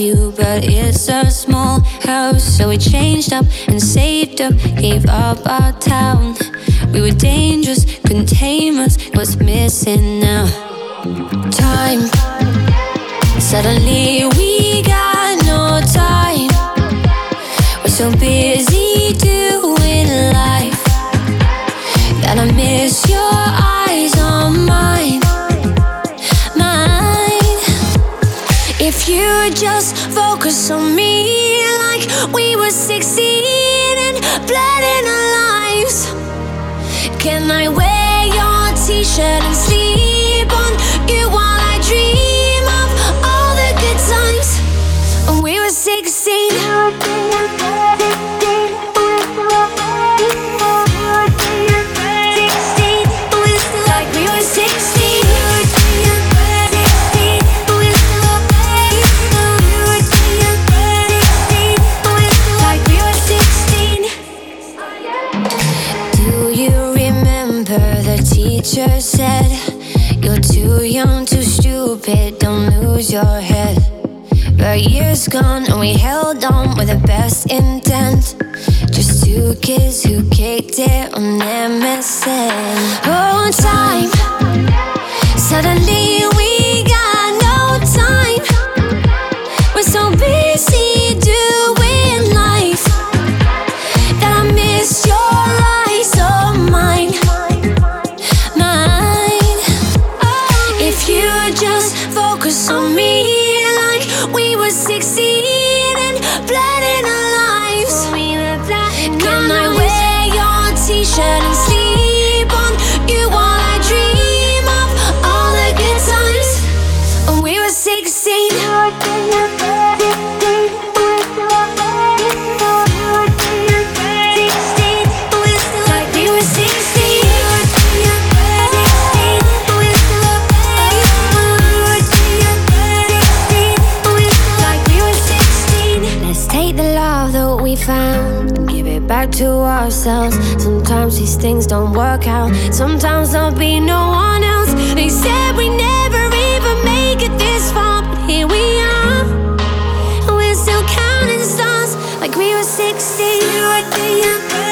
you, but it's a small house. So we changed up and saved up, gave up our town. We were dangerous, couldn't tame us. What's missing now? Time. Suddenly we If you just focus on me like we were 16 and blood in our lives. Can I wear your t shirt and you remember the teacher said You're too young, too stupid, don't lose your head. But years gone and we held on with the best intent. Just two kids who kicked it on MSN Oh, time Suddenly like we were 16 back to ourselves. Sometimes these things don't work out. Sometimes there'll be no one else. They said we never even make it this far, but here we are. And we're still counting stars like we were 16. 16.